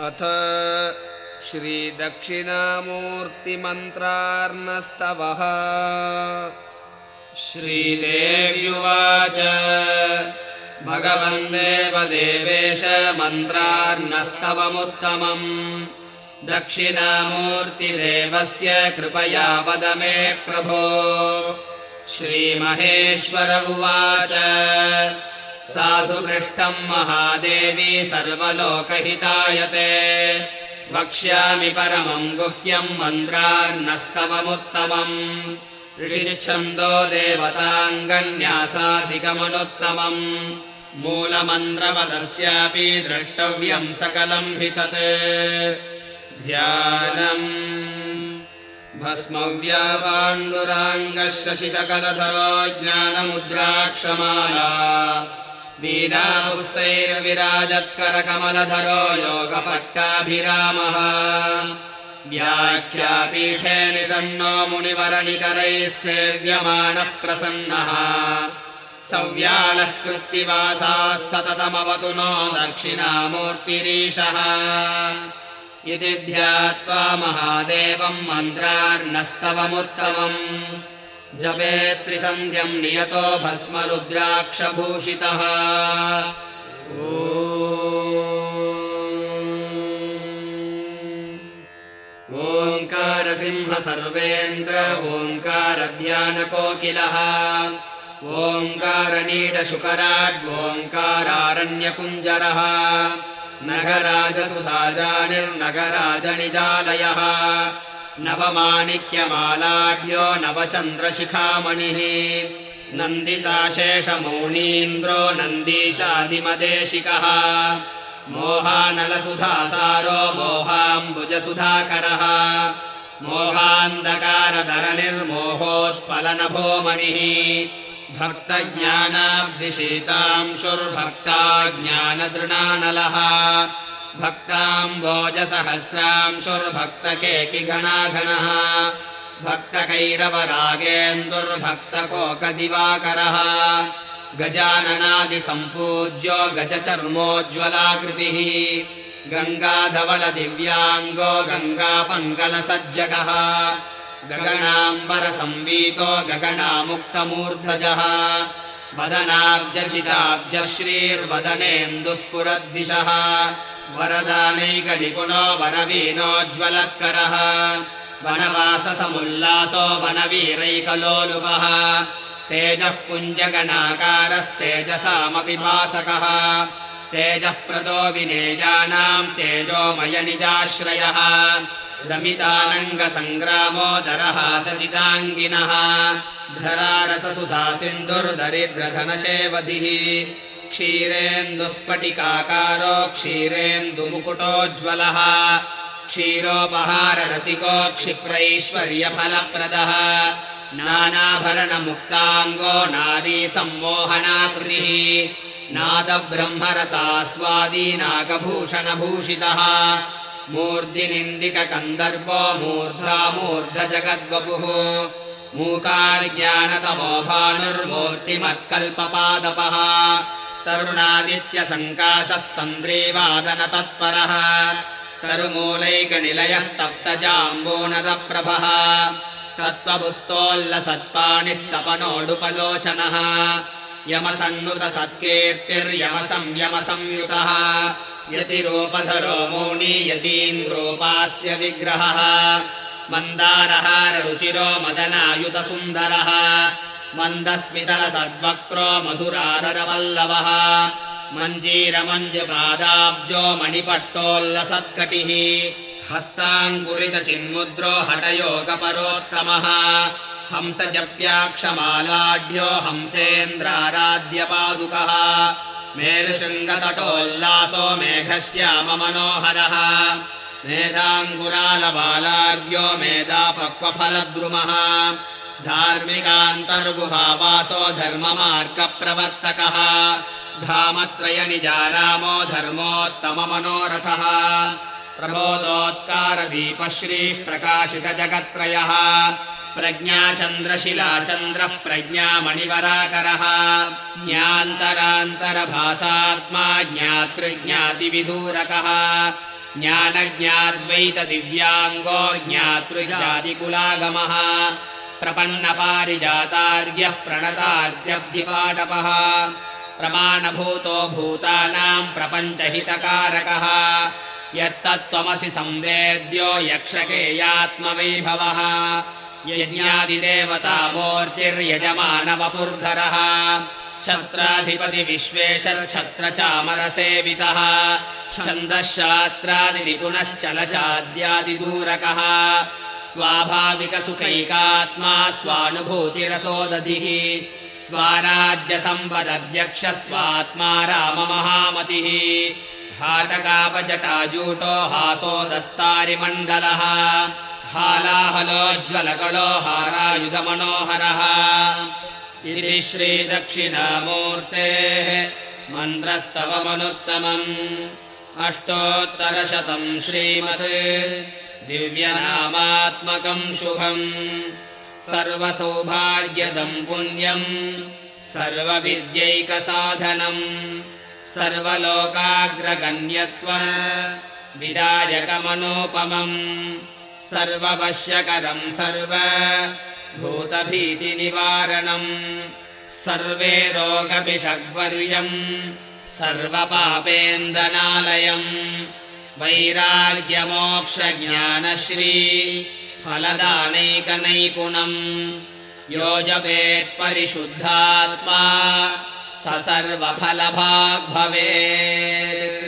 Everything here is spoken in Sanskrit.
अथ श्रीदक्षिणामूर्तिमन्त्रार्णस्तवः। श्रीदेव्युवाच। भगवन् देवदेवेश मन्त्रार्णस्तवमुत्तमम्। दक्षिणामूर्तिदेवस्य कृपया वद मे प्रभो। श्रीमहेश्वर उवाच साधु पृष्टम् महादेवी सर्वलोकहितायते वक्ष्यामि परमम् गुह्यम् मन्त्रार्णस्तवमुत्तमम्। ऋषिच्छन्दो देवताङ्गन्यासाधिकमनुत्तमम्। मूलमन्त्रपदस्यापि द्रष्टव्यम् सकलम् हि तत्। ध्यानम्। भस्मव्यापाण्डुराङ्गः शशिशकलधरो ज्ञानमुद्राक्षमाला वीरापुस्तैर्विराजत्करकमलधरो योगपट्टाभिरामः। व्याख्यापीठे निषण्णो मुनिवरणिकरैः सेव्यमाणः प्रसन्नः। सव्याळः कृत्तिवासाः सततमवतु नो दक्षिणामूर्तिरीशः। इति ध्यात्वा महादेवम् मन्त्रार्णस्तवमुत्तमम् जपे त्रिसन्ध्यम् नियतो भस्मरुद्राक्षभूषितः। ओङ्कारसिंह सर्वेन्द्र ओङ्कारध्यानकोकिलः ओङ्कारनीडशुकराड्वोङ्कारारण्यकुञ्जरः नगराजसुधाजानिर्नगराजनिजालयः नवमाणिक्यमालाढ्यो नवचन्द्रशिखामणिः। नन्दिताशेषमौनीन्द्रो नन्दीशादिमदेशिकः। मोहानलसुधासारो मोहाम्बुजसुधाकरः। मोहान्धकारधरनिर्मोहोत्पलनभोमणिः भक्तज्ञानाब्धिशीतांशुर्भक्ता ज्ञानदृणानलः भक्ताम्बोजसहस्रांशुर्भक्तकेकिगणाघणः भक्तकैरवरागेन्दुर्भक्तकोकदिवाकरः गजाननादिसम्पूज्यो गजचर्मोज्ज्वलाकृतिः गङ्गाधवलदिव्याङ्गो गङ्गापङ्कलसज्जगः गगनाम्बरसंवीतो गगनामुक्तमूर्धजः वदनाब्जचिताब्जश्रीर्वदनेन्दुस्फुरद्दिशः वरदानैकनिपुणो वरवीनोज्ज्वलत्करः वनवाससमुल्लासो वनवीरैकलोलुपः तेजः पुञ्जगणाकारस्तेजसामपि भासकः तेजः प्रदो विनेयानाम् तेजोमयनिजाश्रयः दमितानङ्गसङ्ग्रामोदरः सजिताङ्गिनः धरारससुधासिन्धुर्दरिद्रधनशेवधिः क्षीरेन्दुस्फटिकाकारो क्षीरेन्दुमुकुटोज्ज्वलः। क्षीरोपहाररसिको क्षिप्रैश्वर्यफलप्रदः। नानाभरणमुक्ताङ्गो नारीसम्मोहनाकृतिः नादब्रह्मरसास्वादी नागभूषणभूषितः मूर्धिनिन्दिककन्दर्पो मूर्धा मूर्धजगद्वपुः। मूकार्ज्ञानतमो भानुर्मूर्तिमत्कल्पपादपः तरुणादित्यसङ्काशस्तन्द्रीवादनतत्परः। तरुमूलैकनिलयस्तप्तजाम्बोनदप्रभः। तत्त्वपुस्तोल्लसत्पाणिस्तपनोडुपलोचनः। यमसन्नुतसत्कीर्तिर्यमसंयमसंयुतः। यतिरूपधरो मौनी यतीन्द्रोपास्य विग्रहः। मन्दारहाररुचिरो मदनायुतसुन्दरः मन्दस्मितलसद्वक्त्रो मधुराररवल्लभः मञ्जीरमञ्जुपादाब्जो मणिपट्टोल्लसत्कटिः। हस्ताङ्कुरितचिन्मुद्रो हठयोगपरोत्तमः हंसजप्याक्षमालाढ्यो हंसेन्द्राराध्यपादुकः। मेरुशृङ्गतटोल्लासो मेघश्याममनोहरः। मेधाङ्कुरालबालार्घ्यो मेधापक्वफलद्रुमः धार्मिकान्तर्गुहावासो धर्ममार्गप्रवर्तकः। धामत्रयनिजारामो धर्मोत्तममनोरथः। प्रबोधोत्कारदीपश्रीः प्रकाशितजगत्त्रयः। प्रज्ञाचन्द्रशिलाचन्द्रः प्रज्ञामणिवराकरः। ज्ञान्तरान्तरभासात्मा ज्ञातृज्ञातिविधूरकः। ज्ञानज्ञाद्वैतदिव्याङ्गो ज्ञातृजादिकुलागमः प्रपन्नपारिजातार्यः प्रणतार्यब्धिपाटपः प्रमाणभूतो भूतानाम् प्रपञ्चहितकारकः। यत्तत्त्वमसि संवेद्यो यक्षकेयात्मवैभवः। यज्ञादिदेवतामूर्तिर्यजमानवपुर्धरः। छत्राधिपति विश्वेशच्छत्रचामरसेवितः छन्दः शास्त्रादिनिपुणश्चलचाद्यादिदूरकः स्वाभाविकसुखैकात्मा स्वानुभूतिरसोदधिः स्वाराज्यसम्पदध्यक्ष स्वात्मा राममहामतिः हाटकापजटाजूटो हासोदस्तारिमण्डलः हालाहलोज्ज्वलकलो हारायुधमनोहरः इति श्रीदक्षिणामूर्तेः मन्त्रस्तवमनुत्तमम् अष्टोत्तरशतम् श्रीमत् दिव्यनामात्मकम् शुभम् सर्वसौभाग्यदम् पुण्यम् सर्वविद्यैकसाधनम् सर्वलोकाग्रगण्यत्व। विदायकमनोपमम् सर्ववश्यकरम् सर्व। भूतभीतिनिवारणम् सर्वे रोगभिषग्वर्यम् सर्वपापेन्दनालयम् वैराग्यमोक्षज्ञानश्री फलदानैकनैपुणम् यो जपेत्परिशुद्धात्मा स सर्वफलभाग् भवेत्